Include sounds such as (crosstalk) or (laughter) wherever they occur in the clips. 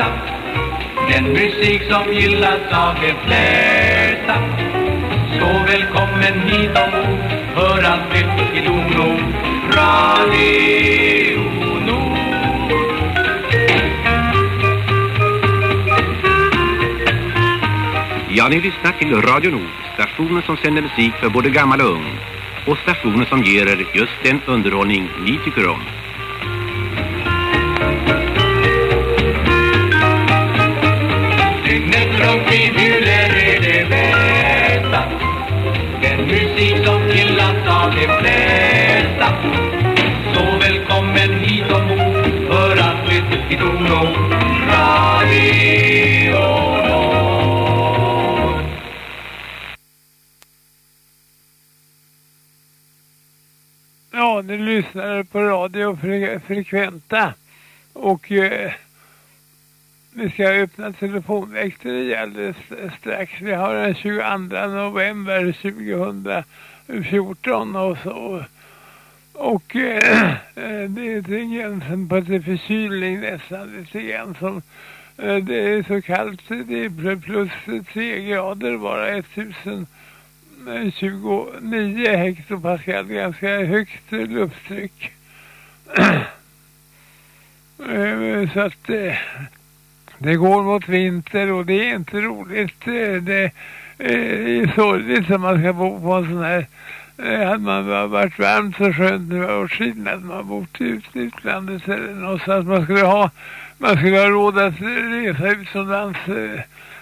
flesta Den musik som gillas av de flesta Så välkommen hit ombord Hör allt nytt i Dono Radio Nord Ja, ni lyssnar till Radio Nord, stationen som sänder musik för både gammal och ung. Och stationen som ger er just den underhållning ni tycker om. Bjuder är det bästa? Den musik som gillas av de flesta. Så välkommen hit ombord För att Dono Radio Nord Ja, ni lyssnar på Radio Fre Frekventa. Och eh, vi ska öppna telefonväxter alldeles strax. Vi har den 22 november 2014 och så. Och eh, (clears throat) eh det är till gränsen på till förkylning nästan lite grann som eh, det är så kallt. Det är plus 3 grader bara 1029 eh, hektopascal, ganska högt lufttryck. (clears throat) Eh, så att eh, det går mot vinter och det är inte roligt. Det eh, är sorgligt att man ska bo på en sån här eh, hade man varit varmt så skönt nu har varit skillnad att man bott i utlandet eller någonstans man skulle ha man skulle ha råd att resa utomlands eh,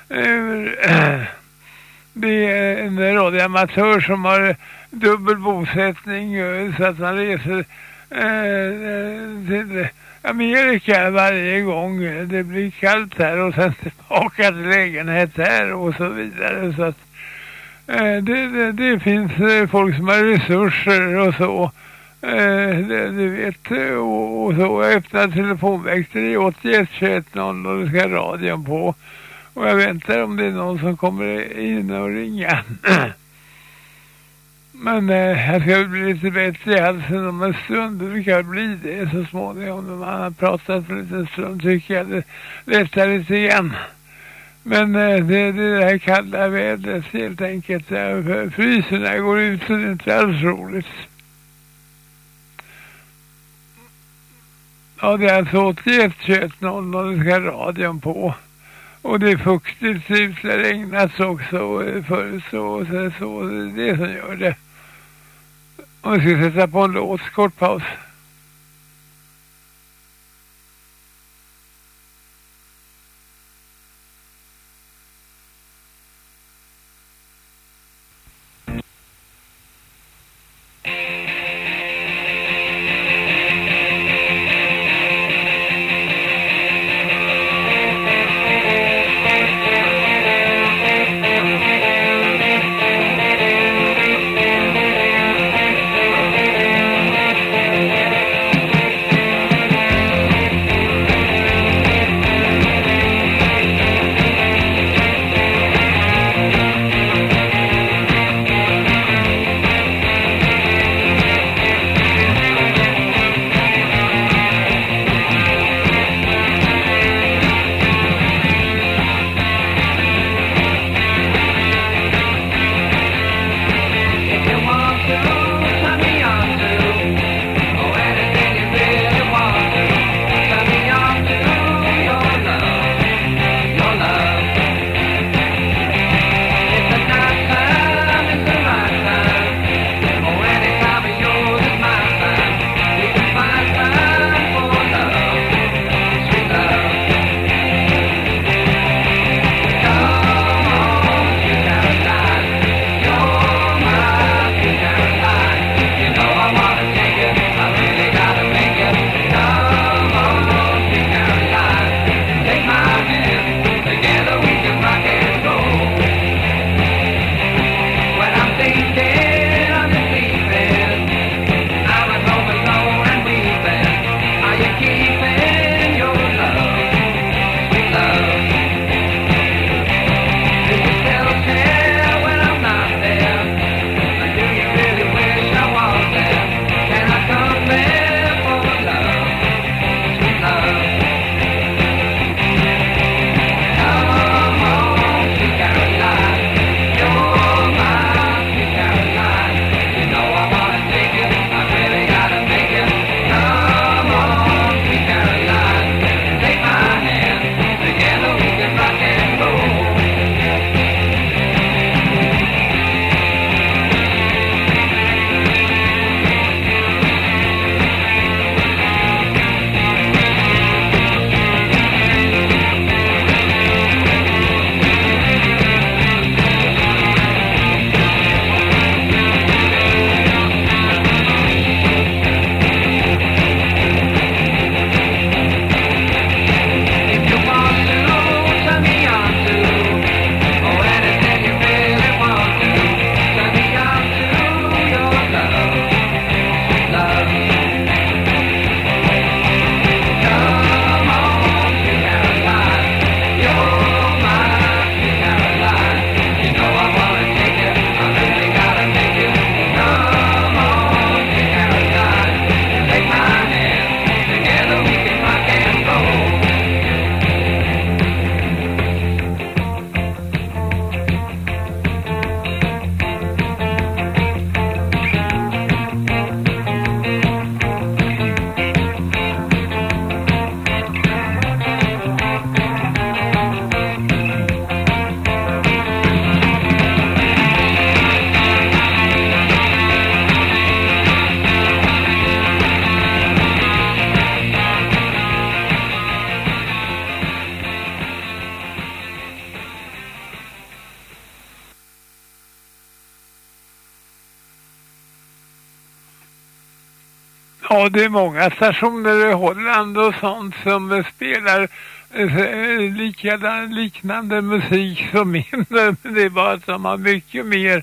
(clears throat) det är en radioamatör som har dubbel bosättning så att man reser till Amerika varje gång eh, det blir kallt här och sen (laughs) tillbaka till lägenhet här och så vidare. Så att eh, det, det, det, finns eh, folk som har resurser och så. Eh, det, du vet eh, och, och så. Öppna telefonväxter i 81 21 0 och det ska radion på. Och jag väntar om det är någon som kommer in och ringa. (clears throat) Men eh, jag ska bli lite bättre i halsen om en stund. Det brukar bli det så småningom. Om man har pratat för en liten stund tycker jag det lättar lite grann. Men eh, det, det här kalla vädret helt enkelt. Jag fryser när jag går ut så det är inte alls roligt. Ja, det är alltså 81 21 00 det ska radion på. Och det är fuktigt, det regnas också eh, förut så, så, så det är det som gör det. Och vi ska sätta på en låt, kort paus. Det är många stationer i Holland och sånt som spelar eh, likadan, liknande musik som min. (laughs) Det är bara att de har mycket mer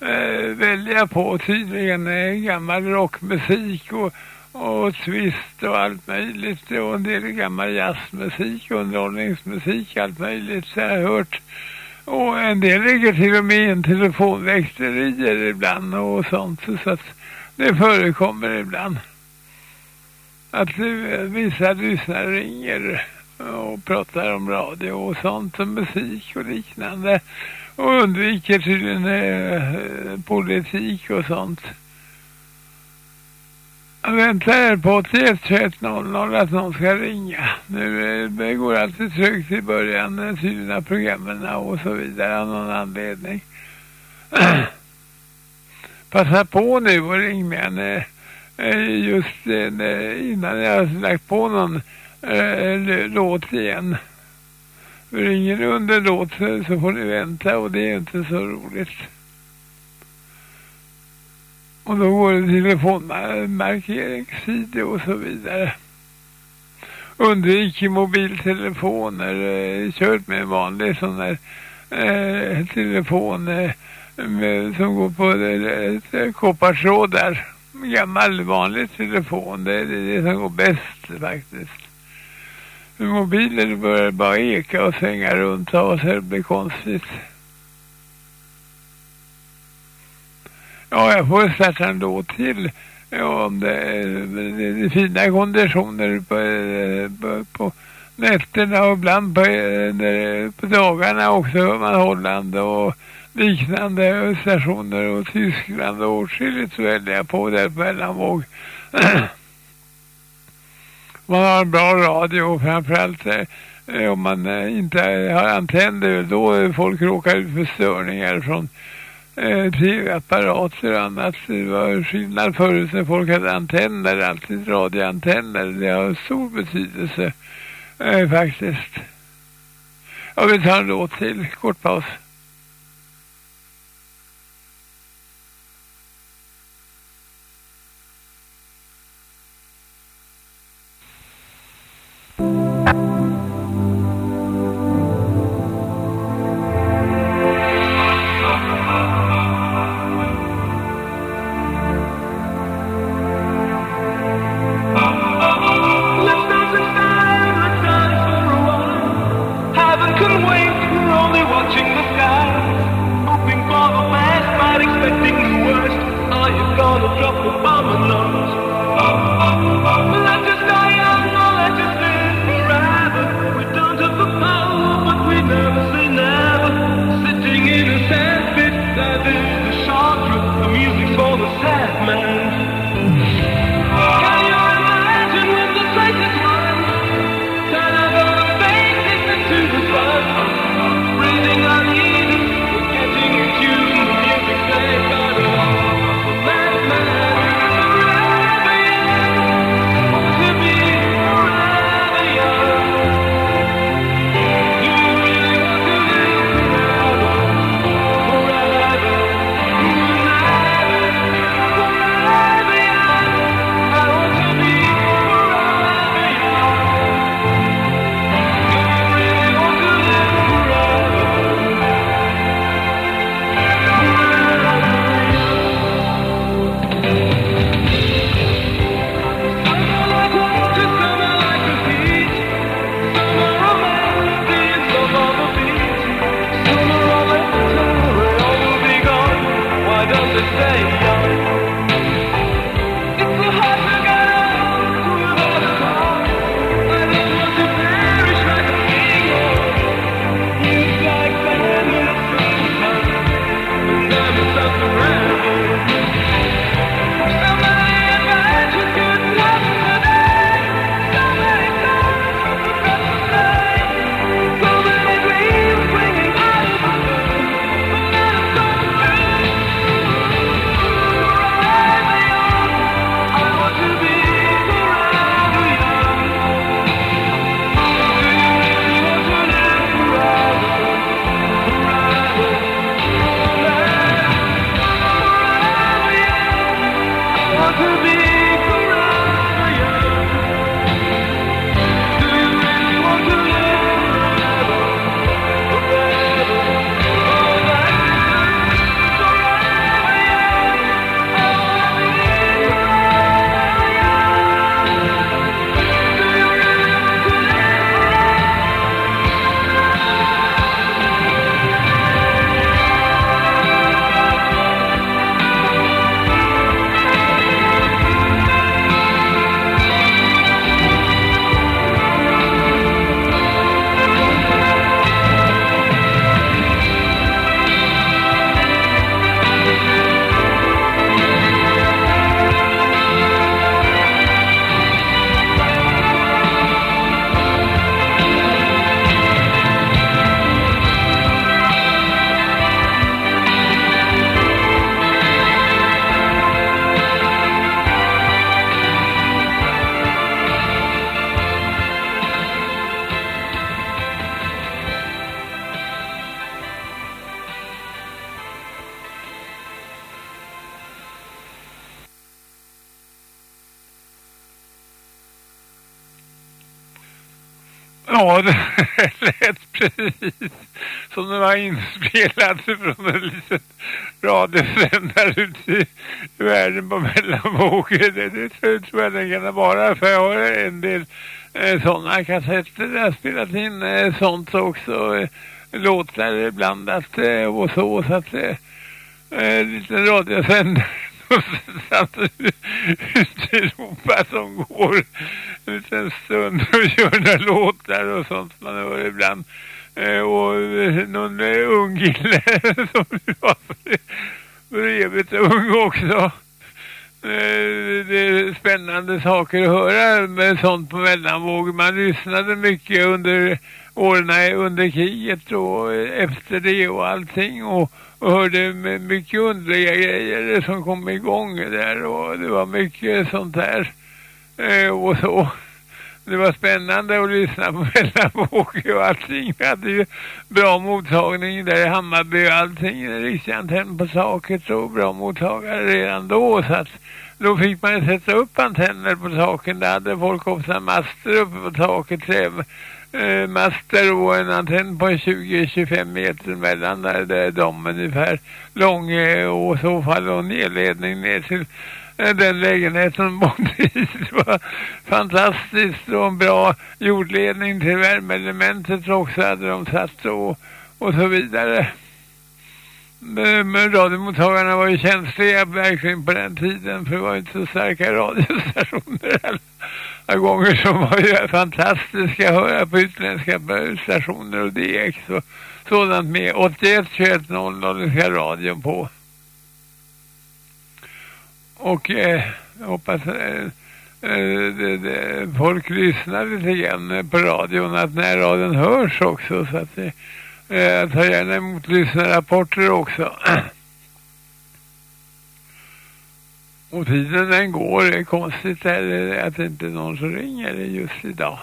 eh, välja på. Tydligen eh, gammal rockmusik och, och twist och allt möjligt och en del gammal jazzmusik och underhållningsmusik allt möjligt. Så jag har hört och en del ligger till och med i en telefonväxterier ibland och sånt. Så att det förekommer ibland att eh, vissa lyssnare ringer och pratar om radio och sånt som musik och liknande och undviker tydligen eh, eh politik och sånt. Jag väntar på 3100 att någon ska ringa. Nu eh, det går alltid trögt i början, till tydligen av programmen och så vidare av någon anledning. (clears throat) Passa på nu och ring med henne Eh, just innan jag har lagt på någon eh, låt igen. Ringer ni under låt så, får ni vänta och det är inte så roligt. Och då går det telefonmarkeringssidor och så vidare. Undvik mobiltelefoner. Eh, kört med en vanlig sån där eh, telefon eh, med, som går på ett eh, koppartråd där. Gammal vanlig telefon. Det är det som går bäst faktiskt. Mobiler börjar bara eka och svänga runt av så det blir konstigt. Ja, jag får starta en låt till. Ja, om det, det är fina konditioner på, på, på nätterna och ibland på, eh, på dagarna också man hållande och liknande stationer och Tyskland och åtskilligt så väljer jag på där på mellanvåg. (clears throat) man har en bra radio och framförallt eh, om man eh, inte har antenner då folk råkar ut för störningar från eh, tv-apparater och annat. Det var skillnad förut när folk hade antenner, alltid radioantenner. Det har stor betydelse eh, faktiskt. Jag vill ta en låt till, kort paus. Var inspelat från en liten radiosändare ute i världen på mellanvågor. Det, det tror jag den kan vara för jag har en del eh, sådana kassetter där jag spelat in eh, sånt också. Eh, låtar blandat eh, och så så att eh, en liten radiosändare (laughs) satt ute i Europa som går en liten stund och gör några låtar och sånt man hör ibland. Eh, och eh, någon eh, ung kille (laughs) som var för, evigt ung också. Det är spännande saker att höra med sånt på mellanvåg. Man lyssnade mycket under åren under kriget och efter det och allting och och hörde mycket underliga grejer som kom igång där och det var mycket sånt där och så. Det var spännande att lyssna på mellanvåg och allting. Vi hade ju bra mottagning där i Hammarby och allting. Riksantenn på taket och bra mottagare redan då så att då fick man sätta upp antenner på taken. Där hade folk ofta master uppe på taket eh, master och en antenn på 20-25 meter mellan där, där de ungefär lång eh, och så fall och nedledning ner till Eh, den lägenheten de bodde i. Det var fantastiskt och en bra jordledning till värmeelementet också hade de satt och, och så vidare. Men radiomottagarna var ju känsliga verkligen på den tiden för det var inte så starka radiostationer alla gånger som var ju fantastiska att höra på utländska stationer och DX och sådant med 81 21 00 ska radion på. Och eh, jag hoppas eh, eh, det, det, folk lyssnar lite grann på radion att när radion hörs också så att det jag tar gärna emot lyssnarrapporter också. (clears throat) Och tiden den går, det är konstigt är att det inte är någon som ringer just idag.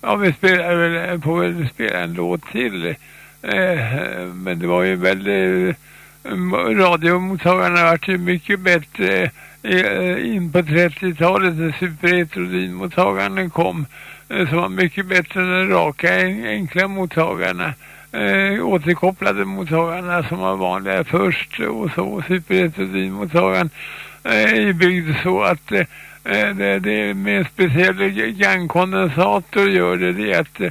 Ja, vi spelar väl, får väl spela en låt till. Eh, men det var ju väldigt... Radiomottagarna vart ju mycket bättre eh, in på 30-talet när superetrodinmottagaren kom. Eh, som var mycket bättre än de raka enkla mottagarna eh, återkopplade mottagarna som var vanliga först och så superetrodinmottagaren eh, är byggd så att eh, det, det med en speciell eh, gangkondensator gör det, det att eh,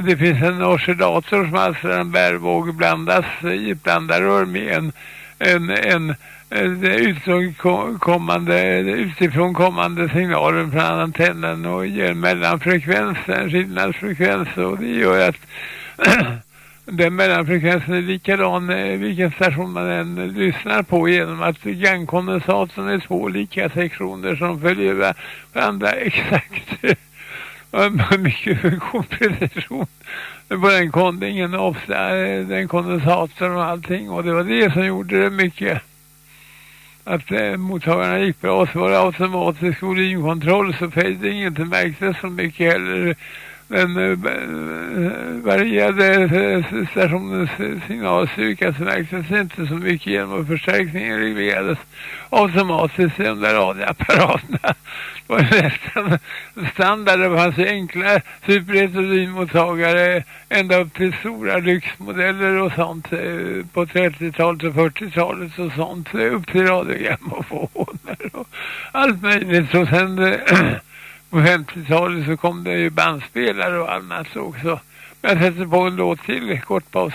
det finns en oscillator som alltså en bärvåg blandas i ett blandarör med en, en, en utifrån kommande, utifrån kommande signalen från antennen och ger mellanfrekvens, en skillnadsfrekvens och det gör att (clears throat) den mellanfrekvensen är likadan eh, vilken station man än lyssnar på genom att gangkondensatorn är två lika sektioner som följer varandra (laughs) exakt mycket precision på den kondingen ofta den kondensatorn och allting. Och det var det som gjorde det mycket. Att eh, mottagarna gick bra. Så var det automatisk volymkontroll så fading inte märktes så mycket heller. Den eh, eh, varierade eh, stationens eh, signalstyrka så märktes inte så mycket genom att förstärkningen reglerades automatiskt i de där radioapparaterna. Det var nästan standard. Det fanns enkla superetrodinmottagare ända upp till stora lyxmodeller och sånt eh, på 30-talet och 40-talet och sånt eh, upp till radiogrammofoner och allt möjligt. Och sen eh, (clears throat) på 50-talet så kom det ju bandspelare och annat också. Men jag sätter på en låt till, kort paus.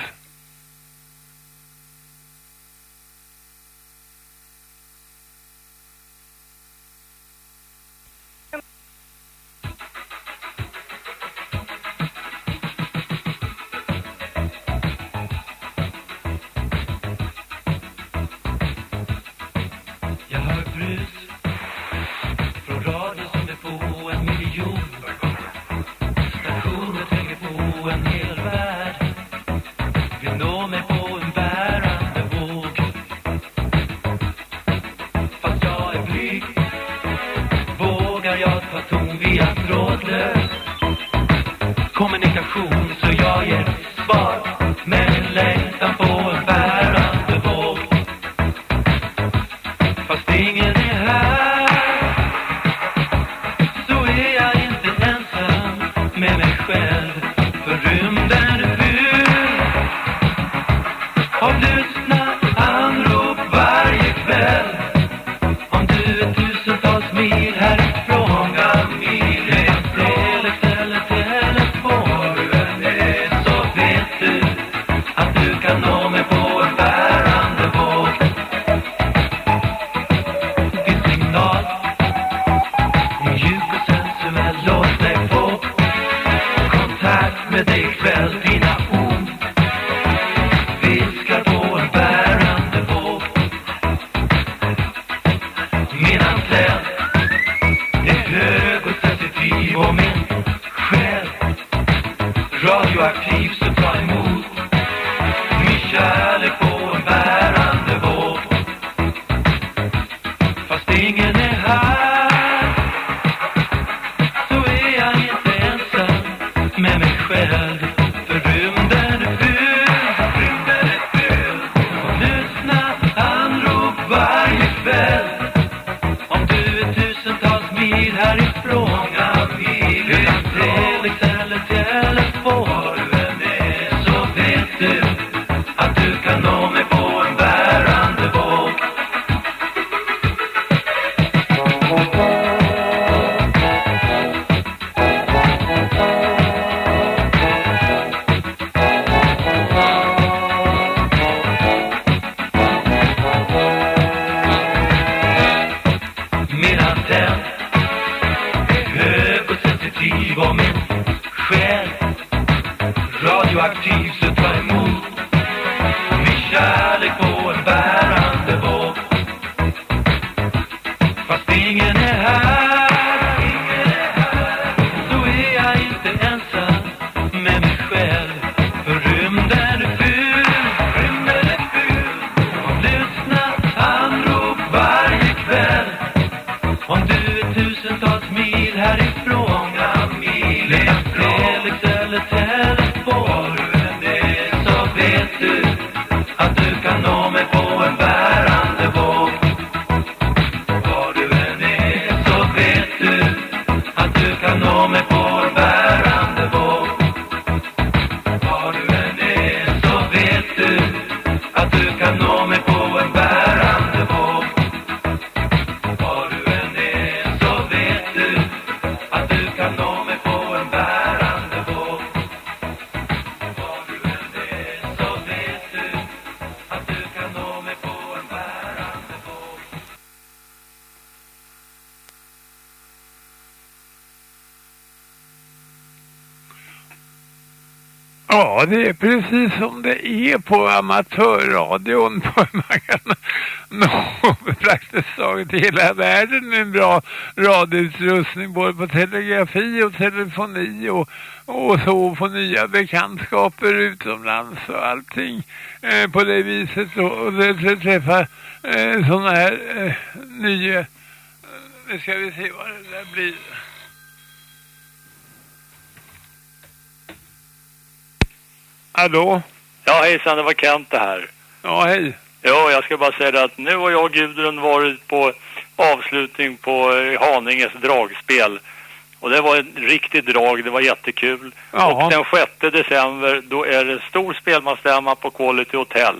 Ja, det är precis som det är på amatörradion. (laughs) Man kan nå praktiskt taget hela världen med en bra radioutrustning både på telegrafi och telefoni och, och så få nya bekantskaper utomlands och allting eh, på det viset och, och det, träffar träffa eh, sådana här eh, nya... Eh, nu ska vi se vad det där blir. Hallå? Ja, hejsan, det var Kent det här. Ja, hej. Ja, jag ska bara säga det att nu har jag och Gudrun varit på avslutning på eh, Haninges dragspel. Och det var ett riktigt drag, det var jättekul. Jaha. Och den 6 december, då är det stor spelmansstämma på Quality Hotel.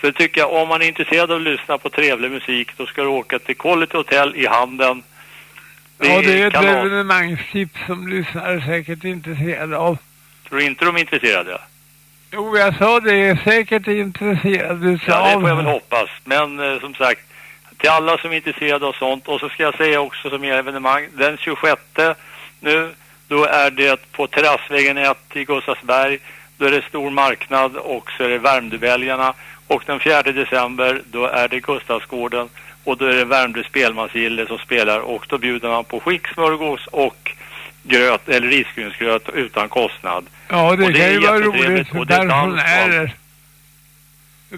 Så det tycker jag, om man är intresserad av att lyssna på trevlig musik, då ska du åka till Quality Hotel i Handen. ja, det är ett kanon. evenemangstips som lyssnare säkert är intresserade av. Tror inte de är intresserade? Jo, jag sa det, är säkert intresserade utav. Ja, det får jag väl hoppas. Men eh, som sagt, till alla som är intresserade av sånt. Och så ska jag säga också som är evenemang. Den 26 nu, då är det på Terrassvägen 1 i Gustavsberg. Då är det stor marknad och så är det Värmdöbälgarna. Och den 4 december, då är det Gustavsgården. Och då är det Värmdö spelmansgille som spelar. Och då bjuder man på skicksmörgås och gröt eller risgrynsgröt utan kostnad. Ja, det, det kan är ju vara roligt för pensionärer.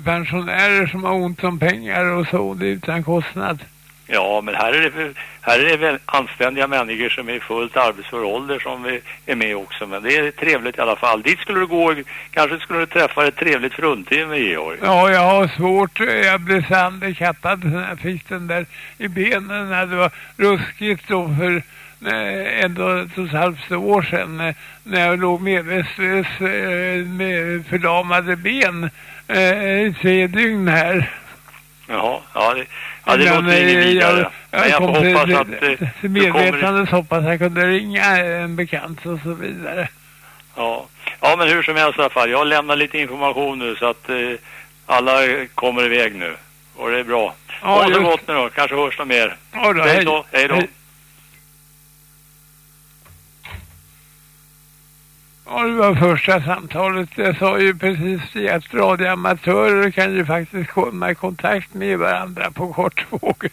Pensionärer som har ont om pengar och så, det är utan kostnad. Ja, men här är det, här är det väl anständiga människor som är fullt arbetsför ålder som är- är med också. Men det är trevligt i alla fall. Dit skulle du gå, kanske skulle du träffa ett trevligt fruntimmer, Georg. Ja, jag har svårt. Jag blev så handikappad när jag fick den där i benen när det var ruskigt då för ett och ett halvt år sedan eh, när jag låg medvetslös eh, med förlamade ben eh, i tre dygn här. Jaha, ja det, ja, det låter eh, inget vidare. jag, jag jag får till, hoppas att till, eh, till du kommer... hoppas jag kunde ringa en bekant och så vidare. Ja. ja, men hur som helst i alla fall. Jag lämnar lite information nu så att eh, alla eh, kommer iväg nu. Och det är bra. Ja, ha det gott nu då. Kanske hörs något mer. Ja, då, Hej då. Hej då. Hej. Ja, det var första samtalet. Jag sa ju precis det att radioamatörer kan ju faktiskt komma i kontakt med varandra på kortvåg.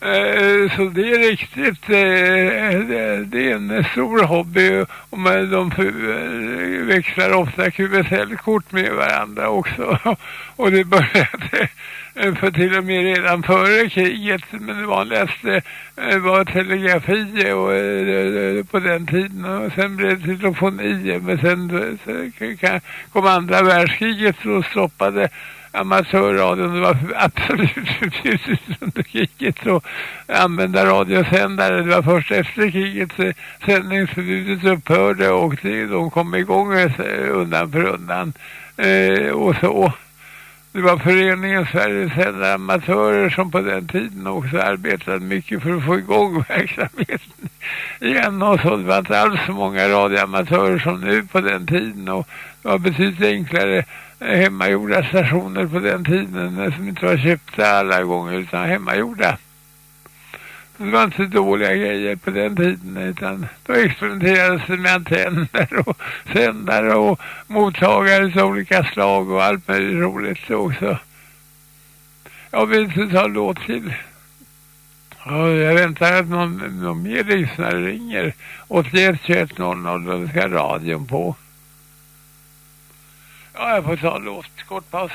Eh, så det är riktigt. Eh, det är en stor hobby och de eh, växlar ofta QSL-kort med varandra också. (laughs) Och det började Eh, för till och med redan före kriget. Men det vanligaste eh, var telegrafi och, eh, på den tiden. Och sen blev det telefoni. Men sen kom andra världskriget och stoppade amatörradion. Det var (laughs) absolut förbjudet under kriget att använda radiosändare. Det var först efter kriget sändningsförbudet upphörde och de kom igång undan för undan. Och så. Det var föreningen Sveriges äldre amatörer som på den tiden också arbetade mycket för att få igång (laughs) verksamheten igen. Och så det var inte alls så många radioamatörer som nu på den tiden. Och det var betydligt enklare hemmagjorda stationer på den tiden som inte var köpta alla gånger utan hemmagjorda. Det var inte så dåliga grejer på den tiden utan då experimenterades det med antenner och sändare och mottagare av olika slag och allt möjligt roligt också. Jag vill inte ta en låt till. jag väntar att någon, någon mer lyssnare ringer. 81 21 00 då ska radion på. Ja, jag får ta en låt. Kort paus.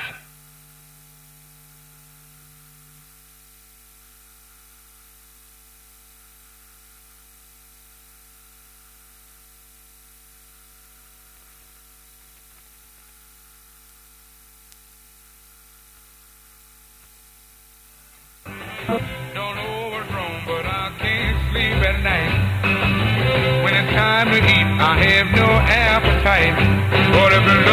I have no appetite. If the love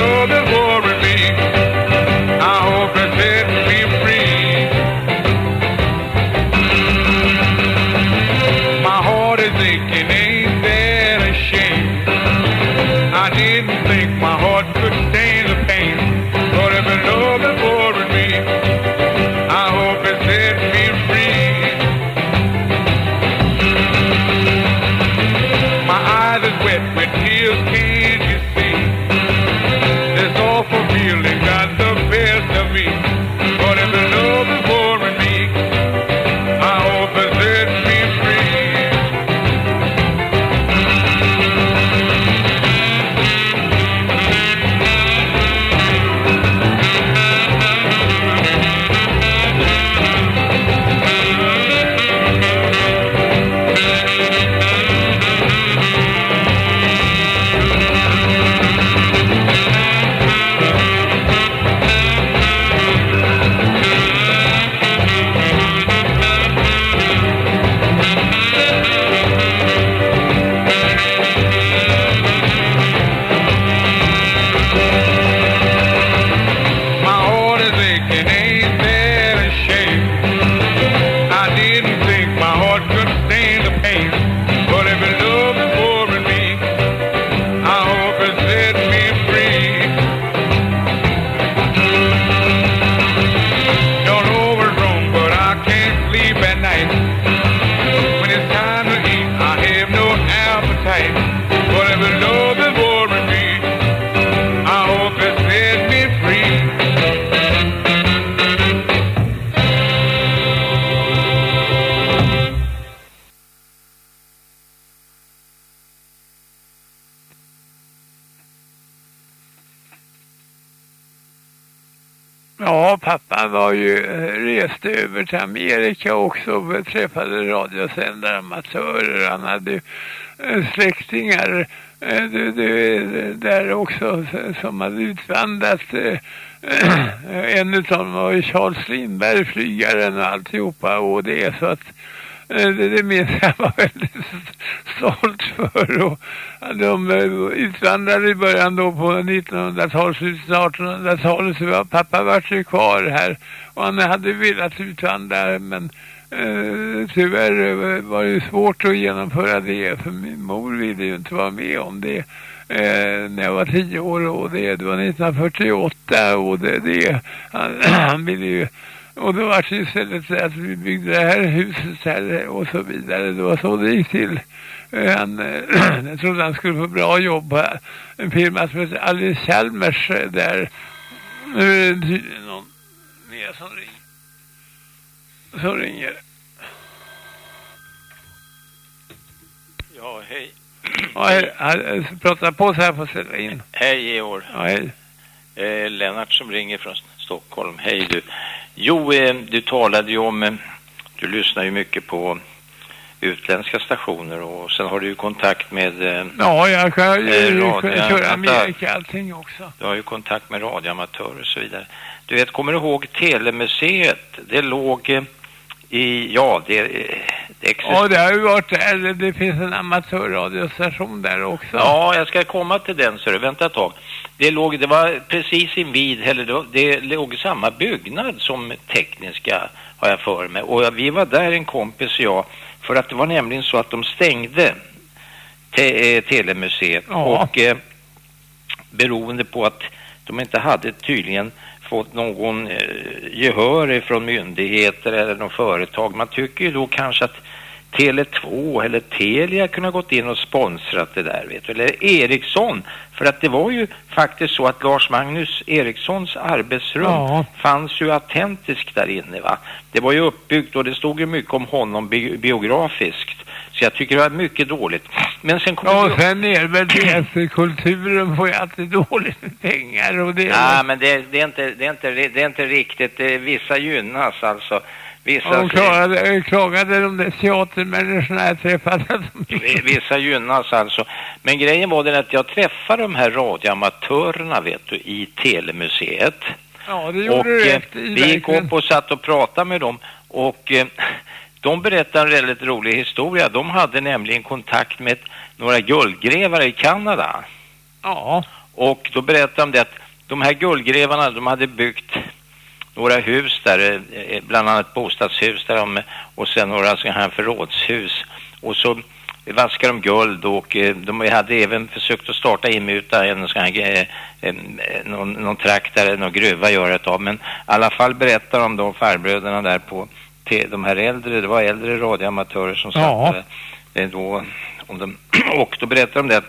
jag också träffade radiosändare, amatörer. Han hade eh, släktingar eh, du, du, där också som hade utvandrat. Eh, (clears throat) en utav dem var ju Charles Lindberg, flygaren och alltihopa och det så att det, det minns jag var väldigt för. Och de eh, utvandrade i början då på 1900-talet, slutet av 1800-talet så var pappa vart ju kvar här och han hade velat utvandra men eh, tyvärr eh, var det ju svårt att genomföra det för min mor ville ju inte vara med om det eh, när jag var tio år och det, det var 1948 och det, det han, (clears throat) han ville ju Och då var det istället så att vi byggde det här huset här och så vidare. Det var så det gick till. Eh, Han, eh, (clears throat) jag trodde han skulle få bra jobb på en firma som heter Alice Chalmers eh, där. Nu är det tydligen någon mer som ringer. Som ringer. Ja, hej. Ja, jag, jag pratar på så här får ställa in. Hej Georg. Ja, hej. Eh, Lennart som ringer från Stockholm. Hej du. Jo, eh, du talade ju om, eh, du lyssnar ju mycket på utländska stationer och sen har du ju kontakt med, eh, Ja, jag kan ju Eh, köra. Amerika allting också. du har ju kontakt med radioamatörer och så vidare. Du vet, kommer du ihåg Telemuseet? Det låg eh, i, ja, det, eh, det existerar. Ja, det har ju varit där. Det finns en amatörradiostation där också. Ja, jag ska komma till den så du. Vänta ett tag. Det, låg, det var precis invid, eller det, det låg i samma byggnad som tekniska har jag för mig. Och vi var där en kompis och jag för att det var nämligen så att de stängde te, eh, Telemuseet Ja. och eh, beroende på att de inte hade tydligen fått någon eh, gehör från myndigheter eller någon företag. Man tycker ju då kanske att Tele2 eller Telia kunde ha gått in och sponsrat det där, vet du. Eller Ericsson. För att det var ju faktiskt så att Lars Magnus Erikssons arbetsrum Ja. fanns ju autentiskt där inne, va. Det var ju uppbyggt och det stod ju mycket om honom bi biografiskt. Så jag tycker det var mycket dåligt. Men sen kommer Ja, och sen är det väl det att kulturen får ju alltid (laughs) dåligt med pengar och det Nej, men det, det, är inte, det, är inte, det är inte riktigt. Det, vissa gynnas alltså. Vissa, Ja, de klagade, klagade de där teatermänniskorna jag träffade. vissa gynnas alltså. Men grejen var den att jag träffade de här radioamatörerna vet du i Telemuseet. Ja, det gjorde Och du eh, rätt i vi gick upp och satt och pratade med dem och eh, de berättade en väldigt rolig historia. De hade nämligen kontakt med några guldgrävare i Kanada. Ja, Och då berättade de det att de här guldgrävarna, de hade byggt några hus där, eh, bland annat bostadshus där de, och sen några sådana här förrådshus. Och så vaskade de guld och eh, de hade även försökt att starta inmuta en sån här, eh, en, eh, någon, någon trakt där, någon gruva gör det av. Men i alla fall berättar de då farbröderna där på de här äldre, det var äldre radioamatörer som satt Ja. där. Då, om de, (clears throat) och då berättar de det att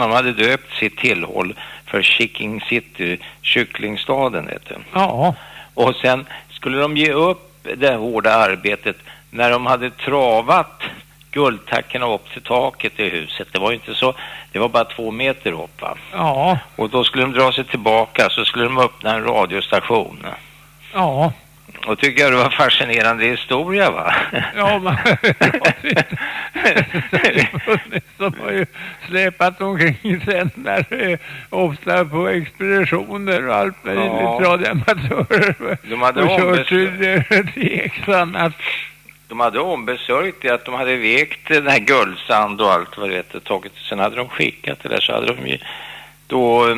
de hade döpt sitt tillhåll för Chicken City, kycklingstaden vet du. ja, Och sen skulle de ge upp det hårda arbetet när de hade travat guldtackorna upp till taket i huset. Det var ju inte så, det var bara två meter upp va. ja, Och då skulle de dra sig tillbaka så skulle de öppna en radiostation. ja. Och tycker jag det var fascinerande historia va? Ja, man, som (laughs) har ju släpat omkring sen där, eh, ofta på expeditioner och allt möjligt, Ja. radioamatörer. De hade och kört till, Eksand De hade ombesörjt det att de hade vägt den här guldsand och allt vad det heter, tagit. Sen hade de skickat det där så hade de ju då eh,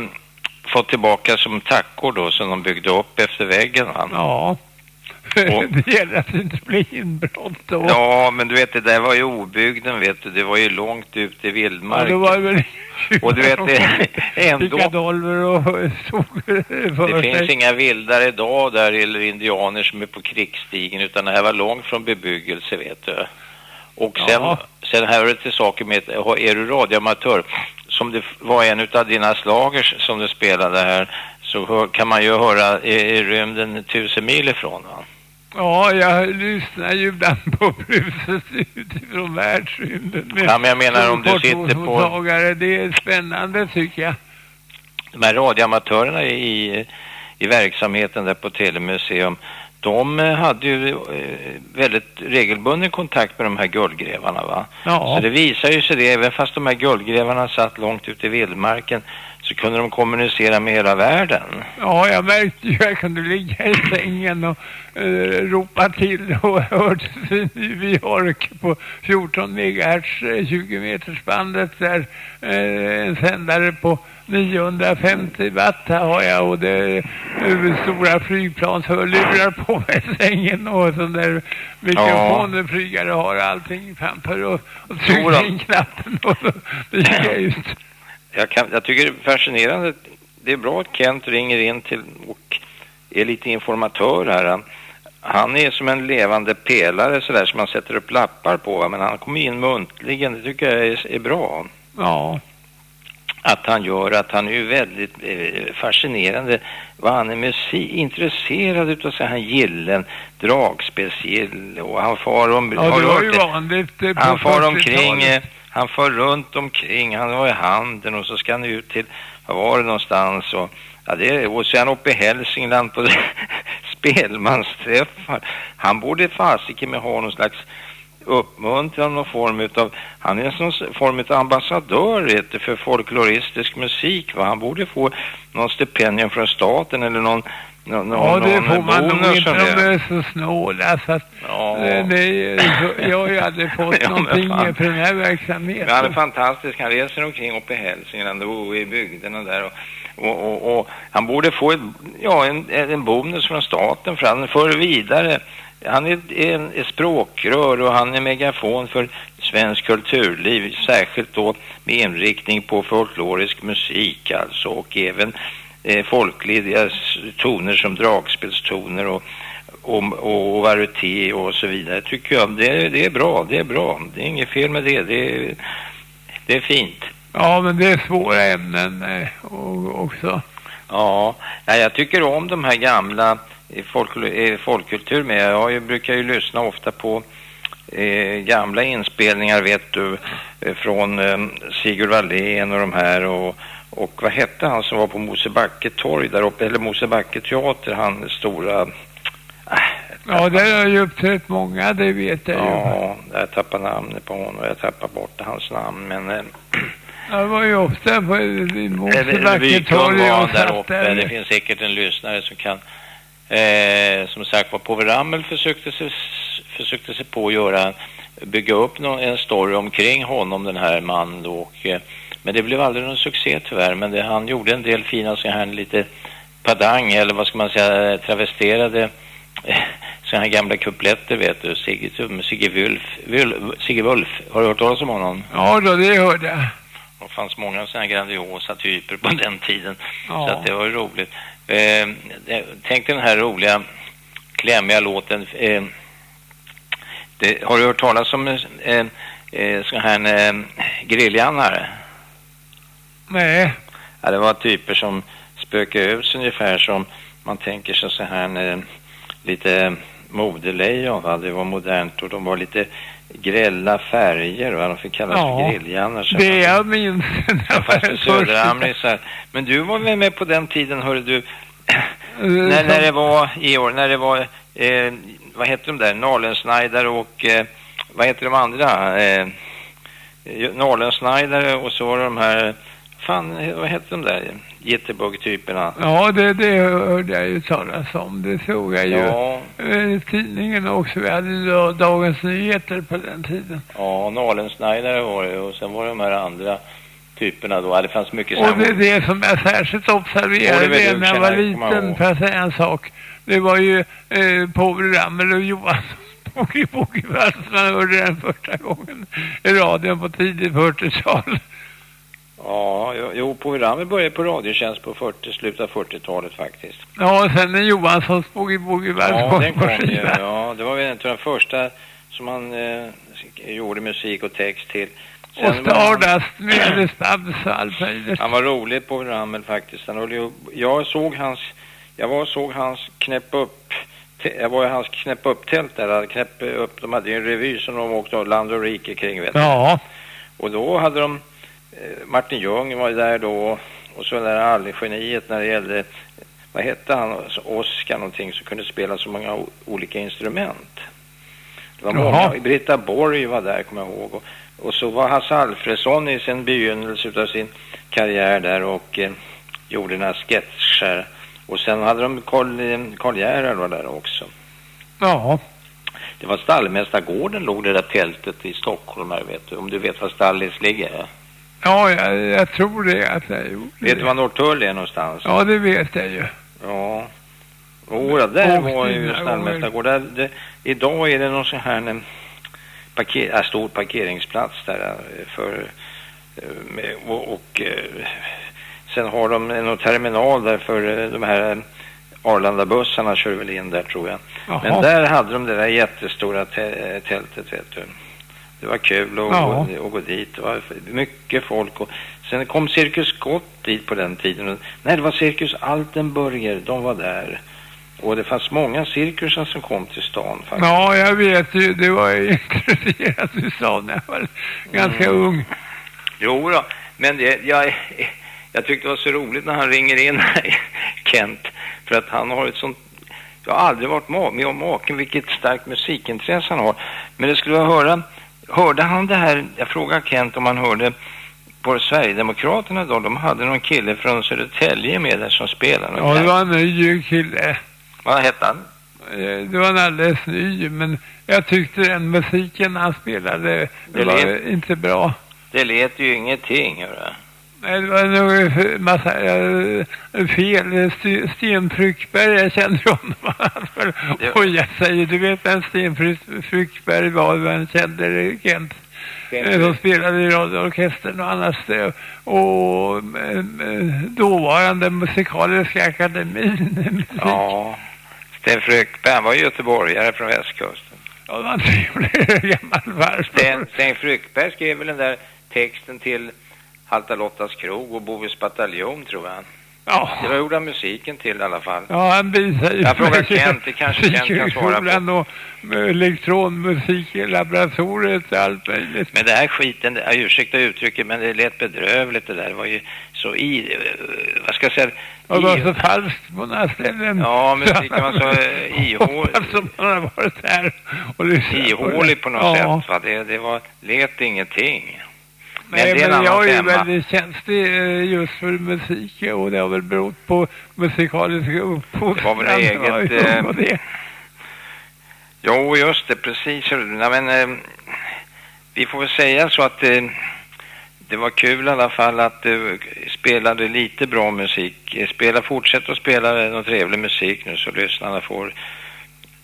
fått tillbaka som tackor då som de byggde upp efter väggen. Va? Ja. Och- (laughs) det gäller att det inte blir inbrott då. Ja, men du vet det där var ju obygden vet du. Det var ju långt ut i Ja, vildmarken. det var väl (laughs) Och du vet, det, (laughs) ändå- och Det finns sig. inga vildare idag där eller indianer som är på krigsstigen utan det här var långt från bebyggelse vet du. Och sen, Ja. sen här är det till saker med, är du radioamatör som det var en av dina slagers som du spelade här så kan man ju höra i, i rymden tusen mil ifrån va? Ja, jag lyssnar ju ibland på bruset utifrån världsrymden. Ja, men jag menar om du sitter på-. Det är spännande tycker jag. de här radioamatörerna i, i verksamheten där på Telemuseum, de hade ju eh, väldigt regelbunden kontakt med de här guldgrävarna va? Ja. Så det visar ju sig det, även fast de här guldgrävarna satt långt ute i vildmarken så kunde de kommunicera med hela världen. Ja, jag märkte ju jag kunde ligga i sängen och eh, ropa till och (laughs) hörde i New York på 14 megahertz, eh, 20 meters bandet där eh, en sändare på 950 watt har jag och det är eh, stora flygplanshörlurar på (laughs) mig sängen och sån där mikrofoner flygare har allting framför och, och tryckte in knappen och så gick (clears throat) jag ut. Jag, kan, jag tycker det är fascinerande. Det är bra att Kent ringer in till och är lite informatör här. Han, han är som en levande pelare sådär som man sätter upp lappar på. Men han kommer in muntligen, det tycker jag är, är bra. Ja. Att han gör, att han är ju väldigt eh, fascinerande vad han är musik, intresserad utav så här gillen, dragspeciell och han far om... Ja, det var ju vanligt eh, Han far omkring, 40-talet. eh, han far runt omkring, han har i handen och så ska han ut till, var var det någonstans och, ja det är, och så är han uppe i Hälsingland på (laughs) spelmansträffar. Han borde fasiken med ha någon slags uppmuntran någon form utav, han är en sån form utav ambassadör vet du, för folkloristisk musik va. Han borde få någon stipendium från staten eller någon, någon, Ja, det får man nog inte. som De det. är så snåla så att Ja. eh, nej, så, jag har ju aldrig (laughs) fått Ja, någonting fan. för den här Men han är verksamheten. fantastisk. Han reser omkring uppe i Hälsingland och i bygderna där. Och, och, och, och han borde få ett, ja, en, en bonus från staten för han för vidare. Han är, är, är språkrör och han är megafon för svensk kulturliv, särskilt då med inriktning på folklorisk musik alltså och även eh, folkliga toner som dragspelstoner och, och, och, och varieté och så vidare tycker jag. Det, det är bra, det är bra. Det är inget fel med det. Det är, det är fint. Ja, men det är svåra ämnen eh, och, också. Ja, ja, jag tycker om de här gamla eh, folk, eh, folkkultur med. Jag ju, brukar ju lyssna ofta på eh, gamla inspelningar vet du från eh, Sigurd Wallén och de här och, och vad hette han som var på Mosebacke torg där uppe eller Mosebacke teater han stora äh, Ja, där har ju uppträtt många, det vet jag ju. Ja, jag tappar namnet på honom och jag tappar bort hans namn men eh, Jag var ju ofta på Mosebacke torg och där uppe. Det finns säkert en lyssnare som kan eh, som sagt var Povel Ramel försökte sig, försökte sig på att göra bygga upp någon, en story omkring honom den här mannen då och, eh, men det blev aldrig någon succé tyvärr men det, han gjorde en del fina så här lite padang eller vad ska man säga travesterade eh, så här gamla kupletter vet du Sigge, Sigge Wulf, Wul, Sigge Wulf har du hört talas om honom? Ja, då, det hörde jag. Det fanns många sådana här grandiosa typer på den tiden. Ja. Så att det var ju roligt. Eh, tänk den här roliga, klämmiga låten. Eh, det, har du hört talas om eh, eh, såna här eh, grilljannar? Nej. Ja, det var typer som spökade ut sig ungefär som man tänker sig så här eh, lite modelejon. Va? Det var modernt och de var lite grälla färger. Va? De fick kallas Ja. för grilljannar. Det man- jag minns. Söderamrisar. Men du var väl med på den tiden, hörde du, när, när det var i år, när det var, eh, vad heter de där, Nalensnajdare och, eh, vad heter de andra? Eh, Nalensnajdare och så var det de här, fan, vad heter de där, Jitterbug-typerna? Ja, det, det hörde jag ju talas om. Det såg jag ju. Ja, Eh, Tidningen också. Vi hade ju Dagens Nyheter på den tiden. ja, Nalensnajdare var det och sen var det de här andra typerna då. Det fanns mycket Och det, det som jag särskilt observerade det du, när jag var liten, för att säga en sak. Det var ju eh, Povel Ramel och Johansson (laughs) Boogie Boogie Wals. Man hörde den första gången i radion på tidigt 40-tal. Ja, jo, på Ramel började på Radiotjänst på 40, slutet av 40-talet faktiskt. Ja, och sen när Johanssons Boogie Boogie Ja, kom den på ju. Ja, det var väl en av de första som han eh, gjorde musik och text till. Och var han, Stardust med Stabs och allt möjligt. han var rolig på Ramel faktiskt. Han höll jag såg hans, jag var och såg hans knäpp upp, jag var i hans knäpp upp tält där, knäpp upp, de hade ju en revy som de åkte land och rike kring vet du. Ja, Och då hade de, Martin Ljung var ju där då och så där allgeniet när det gällde, vad hette han, Alltså, Oskar någonting som kunde spela så många olika instrument. Det var Jaha. många, Britta Borg var där kommer jag ihåg och, och så var Hasse Alfredsson i sin begynnelse utav sin karriär där och eh, gjorde några sketcher. Och sen hade de Carl, eh, Gerhard var där också. ja. Det var Stallmästargården låg det där tältet i Stockholm här vet du, om du vet var Stallis ligger. Ja, jag, jag tror det att jag gjorde Vet du det. var Norrtull är någonstans? Ja, det vet jag ju. Ja. Jo, ja, där var ju Stallmästargård. Där, det, idag är det någon sån här en parker, stor parkeringsplats där äh, för med, och, och äh, sen har de någon terminal där för de här Arlandabussarna kör väl in där tror jag. Jaha. Men där hade de det där jättestora tä- eh, tältet vet du. Det var kul att, Ja. gå, gå dit. Det var mycket folk. Och sen kom Cirkus Scott dit på den tiden. Nej, det var Cirkus Altenburger. De var där. Och det fanns många cirkusar som kom till stan faktiskt. Ja, jag vet ju. Det var ju (laughs) intresserat i stan när jag var ganska Mm. ung. Jo då, men det, jag, jag tyckte det var så roligt när han ringer in (laughs) Kent. För att han har ett sånt... Jag har aldrig varit med om maken vilket starkt musikintresse han har. Men det skulle jag höra... Hörde han det här? Jag frågade Kent om han hörde på Sverigedemokraterna då. De hade någon kille från Södertälje med där som spelade. Ja, det var en ny kille. Vad hette han? Eh, Det var en alldeles ny, men jag tyckte den musiken han spelade det Det var lät- inte bra. Det lät ju ingenting. Hörru. Det var nog eh, massa fel. St- Sten Fryckberg, jag kände honom. Oj, jag säger, du vet vem Sten Fry- Fryckberg var, vem kände det, Kent? Eh, Som spelade i radioorkestern och annars. Och eh, eh, dåvarande musikaliska akademin. (laughs) Ja. Sten Frökberg, han var göteborgare från västkusten. Ja, det var en trevlig gammal farbror. Sten, Sten Frykberg skrev väl den där texten till Halta Lottas krog och Bovis bataljon tror jag. Ja. Det var gjorde han musiken till i alla fall. Ja, han visar ju Jag frågar Kent, det kanske Kent kan svara på. och elektronmusik i laboratoriet och allt möjligt. Men det här skiten, ursäkta uttrycket, men det lät bedrövligt det där. Det var ju så i, eh, vad ska jag säga? Och det var så falskt på några ställen. Ja, musiken var så eh, (laughs) ihålig. Som man har varit där och lyssnat ihålig på något ja. sätt. Va? Det, det var, lät ingenting. Men Nej, men annan jag är väldigt känslig eh, just för musik och det har väl berott på musikalisk uppfostran. Det var väl eget, Ja, eh, det. Jo, just det, precis. Nej, men, eh, vi får väl säga så att eh, det var kul i alla fall att du spelade lite bra musik. Eh, Spela, fortsätt att spela någon trevlig musik nu så lyssnarna får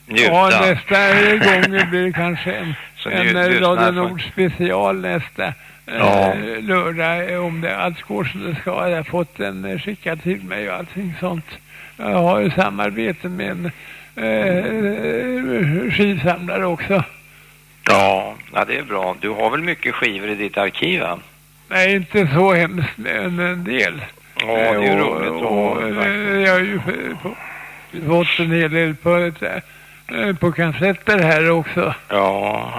njuta. Ja, nästa gång blir det kanske en, en eh, Radio Nord special nästa Ja. eh, lördag eh, om det ska. Jag har fått den eh, skickad till mig och allting sånt. Jag har ju samarbete med en eh, skivsamlare också. Ja, ja, det är bra. Du har väl mycket skivor i ditt arkiv, va? Nej, inte så hemskt, men en del. Ja, det är roligt och, eh, faktiskt. Jag har ju fått en hel del på, ett, eh, på kassetter här också. Ja,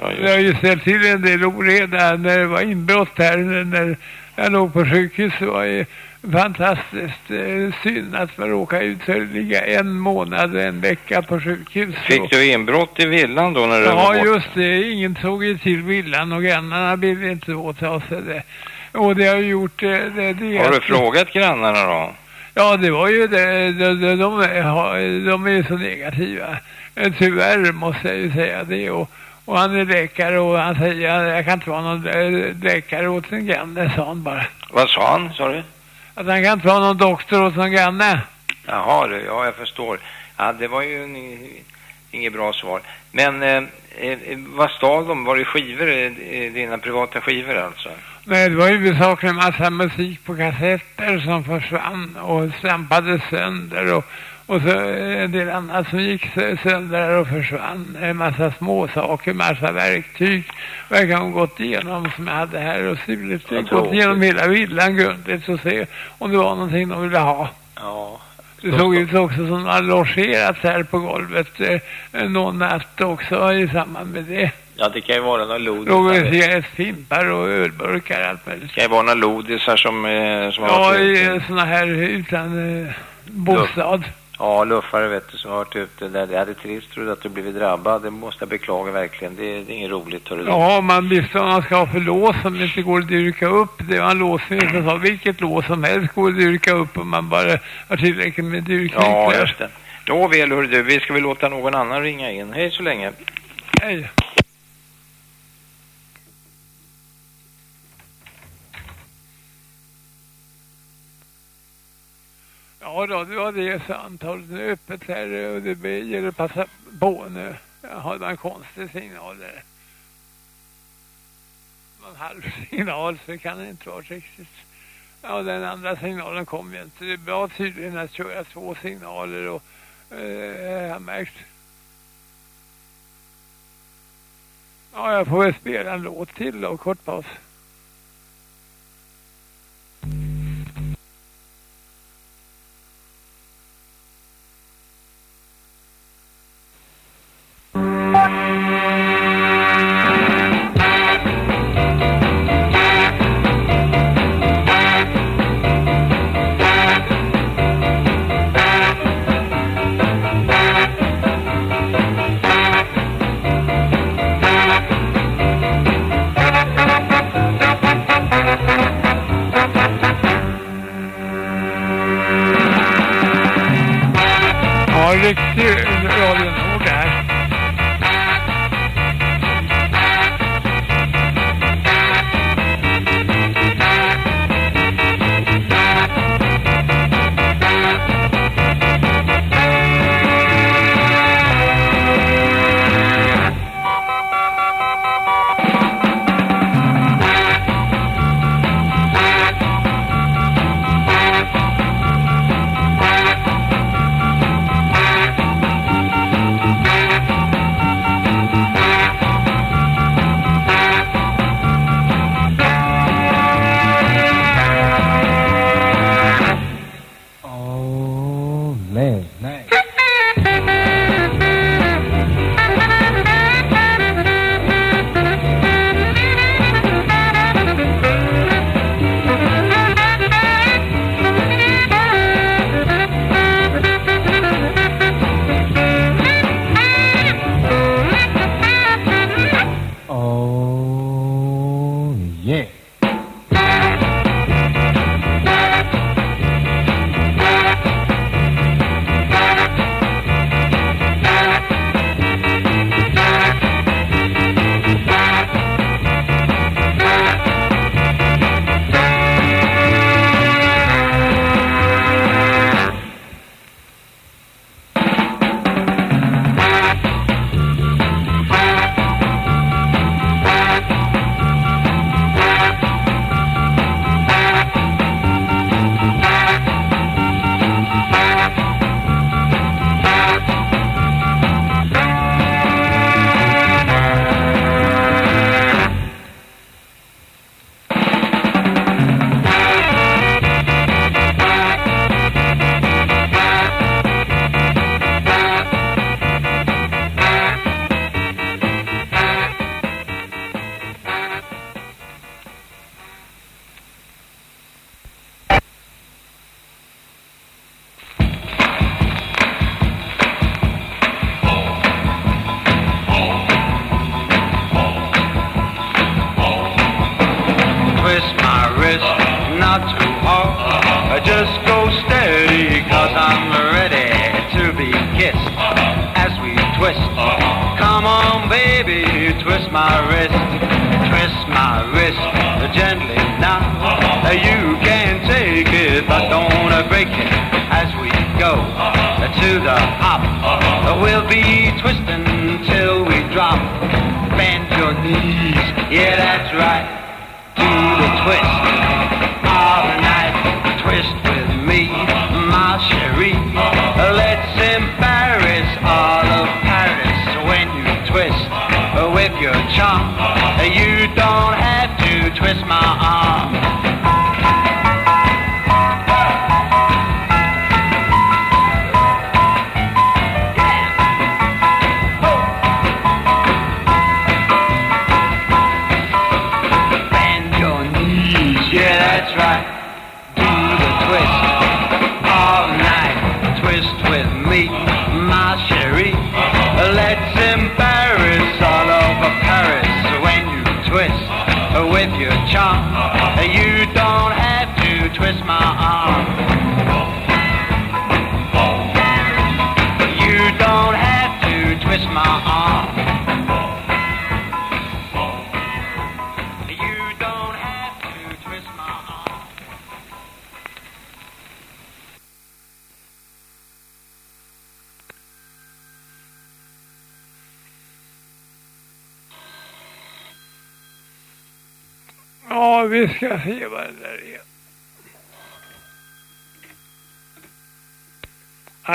ja, Jag har ju ställt till en del oreda när det var inbrott här när- jag låg på sjukhus. Det var ju fantastiskt eh, synd att man råkade ut för att ligga en månad, en vecka på sjukhus. Fick du inbrott i villan då när du Ja, var just det. Ingen tog ju till villan och grannarna ville inte åta sig det. Och det har gjort eh, det, det Har du frågat grannarna då? Ja, det var ju det. De, de, de, de är ju så negativa. Tyvärr måste jag ju säga det. Och, och han är läkare och han säger jag, jag kan inte vara någon läkare åt en granne, sa han bara. Vad sa han, sa du? Att han kan inte vara någon doktor åt någon granne. Jaha, du, ja jag förstår. Ja, det var ju en, inget bra svar. Men eh, eh, vad stal de? Var det skivor, eh, dina privata skivor alltså? Nej, det var huvudsakligen massa musik på kassetter som försvann och stampade sönder och, och så en del annat som gick sö- sönder och försvann. En massa små saker, massa verktyg. Verkar ha gått igenom som jag hade här och stulit. Vad Gått igenom hela villan grundligt och se om det var någonting de ville ha. Ja. Det såg ut också som de hade logerats här på golvet eh, någon natt också i samband med det. Ja, det kan ju vara några lodisar. Det cigarettfimpar och ölburkar allt möjligt. kan ju vara några lodisar som, eh, som har Ja, varit i såna här utan eh, bostad. Ja, luffare vet du som har varit ute där. Det hade trist tror att du blivit drabbad. Det måste jag beklaga verkligen. Det, är- det är inget roligt. Hörru. Ja, man visste vad man ska ha för lås som inte går att dyrka upp. Det var en låsning som sa vilket lås som helst går att dyrka upp om man bara har tillräckligt med Ja, dyrknycklar. just det. Då väl, hörru du. Vi ska väl låta någon annan ringa in. Hej så länge. Hej. Ja då, det var det samtalet. Nu öppet här eh, och det gäller att passa på nu. Jag har en konstig signal där. Någon halv signal så det kan inte vara riktigt Ja, den andra signalen kom ju inte. Det är bra tydligen att köra två signaler och eh, jag har märkt. Ja, jag får väl spela en låt till då, kort paus. Ja,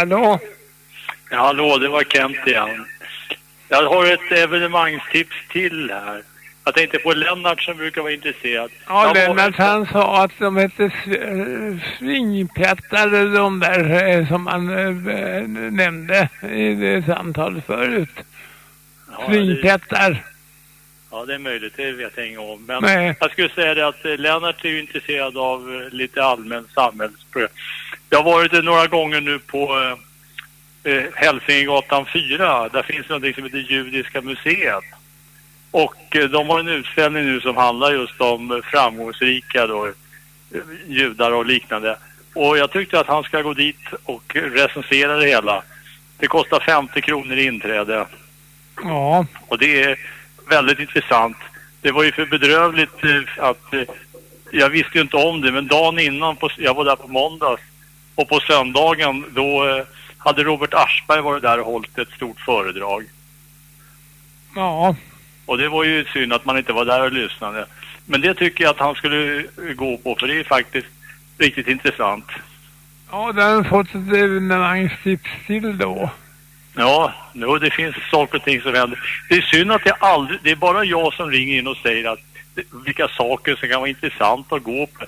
Hallå? Ja, hallå, det var Kent igen. Jag har ett evenemangstips till här. Jag tänkte på Lennart som brukar vara intresserad. Ja, Jag var- Lennart han sa att de hette eh, svingpjättar, de där eh, som man eh, nämnde i det samtalet förut. Ja, det, ja, det är möjligt. Det vet jag inget om. Men Nej. jag skulle säga det att Lennart är ju intresserad av lite allmän samhällsprogram. Jag har varit några gånger nu på eh, eh, Hälsingegatan 4. Där finns något som heter Judiska museet. Och eh, de har en utställning nu som handlar just om framgångsrika då, eh, judar och liknande. Och jag tyckte att han ska gå dit och recensera det hela. Det kostar 50 kronor i inträde. Ja, Och det är väldigt intressant. Det var ju för bedrövligt att... Jag visste ju inte om det, men dagen innan, på, jag var där på måndags. Och på söndagen då eh, hade Robert Aschberg varit där och hållit ett stort föredrag. ja. Och det var ju synd att man inte var där och lyssnade. Men det tycker jag att han skulle gå på, för det är faktiskt riktigt intressant. Ja, där har fått ett evenemangstips till då. Ja, nu, det finns saker och ting som händer. Det är synd att det aldrig, det är bara jag som ringer in och säger att vilka saker som kan vara intressant att gå på.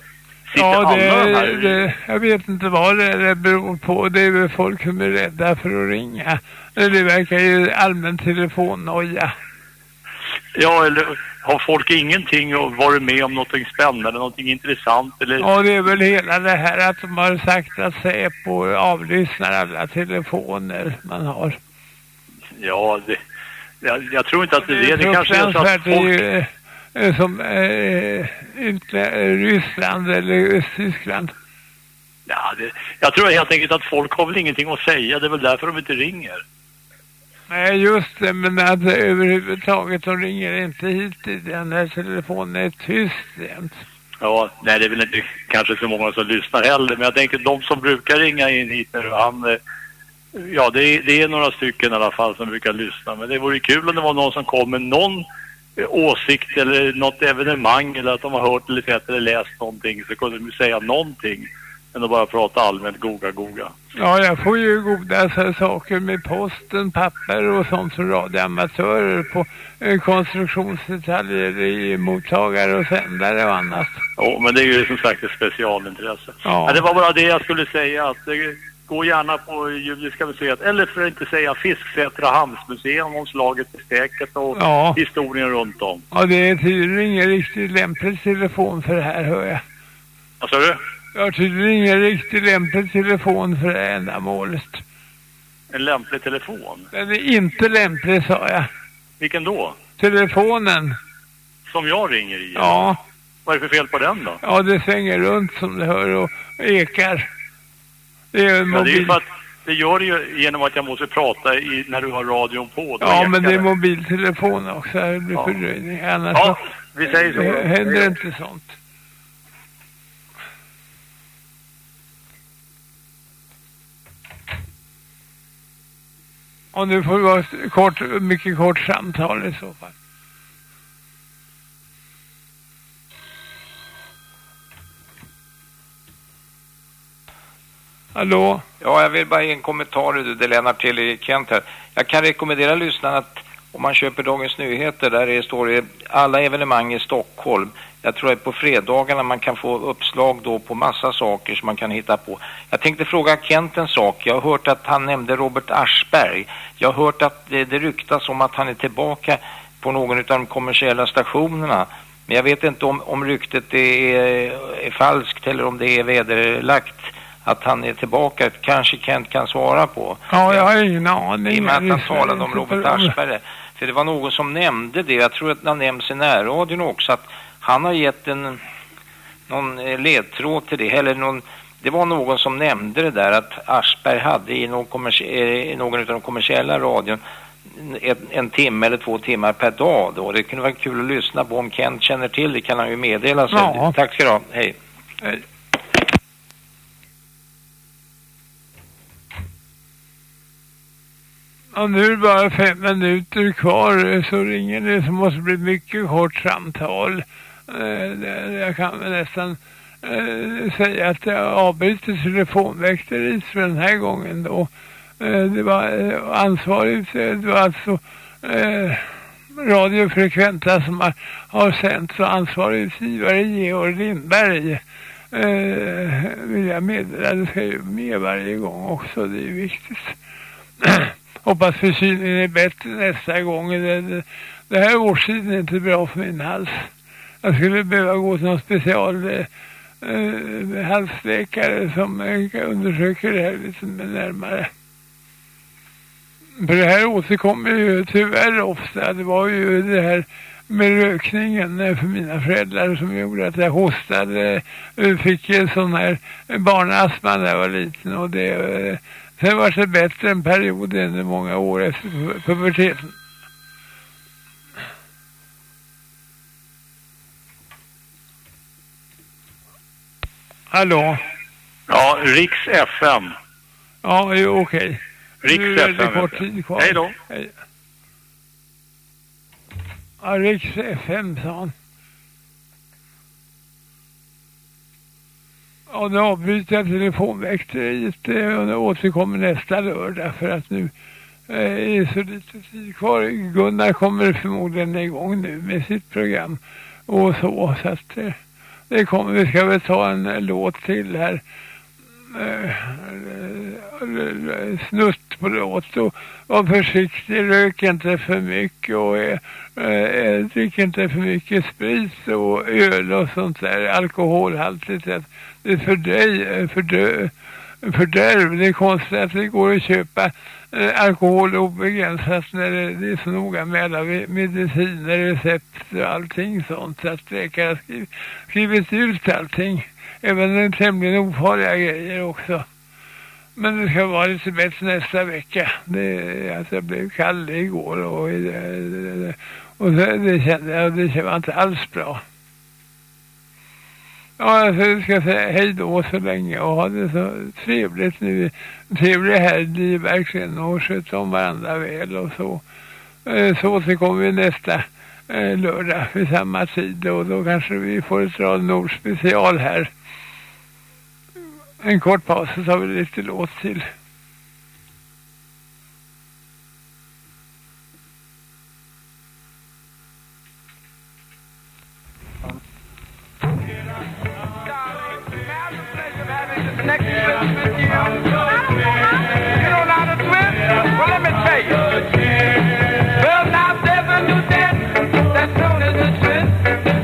Sitter Ja, alla de det, här... det, jag vet inte vad det, det beror på. Det är väl folk som är rädda för att ringa. Det verkar ju allmän telefonnoja. Ja, eller har folk ingenting och varit med om någonting spännande, någonting intressant eller... Ja, det är väl hela det här att de har sagt att Säpo avlyssnar alla telefoner man har. Ja, det, jag, jag tror inte att det är det. Det Det kanske är så att. Det folk... ju som eh, utlä- eh, Ryssland eller Östtyskland. Ja, det, jag tror helt enkelt att folk har väl ingenting att säga. Det är väl därför de inte ringer. Nej, just det, men att överhuvudtaget de ringer inte hit. Den här telefonen är tyst jämt. Ja, nej det är väl inte kanske så många som lyssnar heller. Men jag tänker de som brukar ringa in hit nu, han... eh, Ja, det är, det är några stycken i alla fall som brukar lyssna. Men det vore kul om det var någon som kom med någon åsikt eller något evenemang eller att de har hört eller sett eller läst någonting så kunde de säga någonting. Än att bara prata allmänt goga goga. Ja, jag får ju goda saker med posten, papper och sånt från radioamatörer på eh, konstruktionsdetaljer i mottagare och sändare och annat. Ja, men det är ju som sagt ett specialintresse. Ja. Ja. det var bara det jag skulle säga. att eh, Gå gärna på Judiska museet, eller för att inte säga Fisksätra hamnsmuseum om slaget i stäket och Ja. historien runt om. Ja, det är tydligen ingen riktigt lämplig telefon för det här, hör jag. Vad sa du? Jag har tydligen ingen riktigt lämplig telefon för det här ändamålet. En lämplig telefon? Den är inte lämplig, sa jag. Vilken då? Telefonen. Som jag ringer i? Ja, Vad är det för fel på den då? ja det svänger runt som det hör och ekar. Det är en Ja, det är ju mobil... för att det gör det ju genom att jag måste prata i, när du har radion på. Ja, men det är mobiltelefon också. Det blir Ja. fördröjning. Annars Ja, vi säger så. det händer inte sånt. Och nu får det vara kort, mycket kort samtal i så fall. Hallå? Ja, jag vill bara ge en kommentar. Det är Lennart till Kent här. Jag kan rekommendera lyssnarna att om man köper Dagens Nyheter där det står det alla evenemang i Stockholm. Jag tror att på fredagarna man kan få uppslag då på massa saker som man kan hitta på. Jag tänkte fråga Kent en sak. Jag har hört att han nämnde Robert Aschberg. Jag har hört att det, det ryktas om att han är tillbaka på någon av de kommersiella stationerna. Men jag vet inte om, om ryktet är, är falskt eller om det är vederlagt att han är tillbaka. Kanske Kent kan svara på. Ja, jag har ingen aning. I och med att han talade om Robert. Aschberg. För det var någon som nämnde det. Jag tror att det har nämnts i närradion också. Att han har gett en någon eh, ledtråd till det. Eller någon, det var någon som nämnde det där att Aschberg hade i någon, eh, i någon av de kommersiella radion en, en timme eller två timmar per dag då. Det kunde vara kul att lyssna på. Om Kent känner till det kan han ju meddela sig. Ja. Tack ska du ha. Hej. Hej. Och nu är det bara fem minuter kvar eh, så ringer det så måste det bli mycket kort samtal. Eh, jag kan väl nästan eh, säga att jag avbryter telefonväkteriet för den här gången då. Det var ansvarigt, det var alltså Radio radiofrekventa som har, har sänt så ansvarig utgivare Georg Lindberg eh, vill jag meddela. Det ska ju med varje gång också, det är ju viktigt. (clears throat) Hoppas förkylningen är bättre nästa gång. Det, det, här årstiden är inte bra för min hals. Jag skulle behöva gå till någon special eh, eh, halsläkare som eh, undersöker det här lite närmare. För det här återkommer ju tyvärr ofta. Det var ju det här med rökningen eh, för mina föräldrar som gjorde att jag hostade. Jag fick sån här barnastma när jag var liten och det... Sen var det bättre en period än många år efter puberteten. Hallå? Ja, Riks FM. Ja, jo, okej. Riks Nu är det FM. kort tid kvar. Hej då. Hej. Ja, Riks FM sa han. Ja, nu avbryter jag telefonväkteriet och nu återkommer nästa lördag för att nu eh, är det så lite tid kvar. Gunnar kommer förmodligen igång nu med sitt program och så. Så att eh, det kommer, vi ska väl ta en eh, låt till här. Eh, snutt på låt och var försiktig, rök inte för mycket och drick inte för mycket sprit och öl och sånt där alkoholhaltigt. För dig, eh, för dö, fördärv. Det är konstigt att det går att köpa eh, alkohol obegränsat när det, det är så noga med alla mediciner, recept och allting sånt. Så att läkare har skrivit, skrivit ut allting. Även den tämligen ofarliga grejer också. Men det ska vara lite bättre nästa vecka. Det, alltså jag blev kall igår och, eh, och det, det kände jag, det kände inte alls bra. Ja, jag ska säga hej då så länge och ha det så trevligt nu. Trevlig helg verkligen och sköt om varandra väl och så. Eh, så återkommer vi nästa eh, lördag vid samma tid och då kanske vi får ett Radio Nord special här. En kort paus så tar vi lite låt till.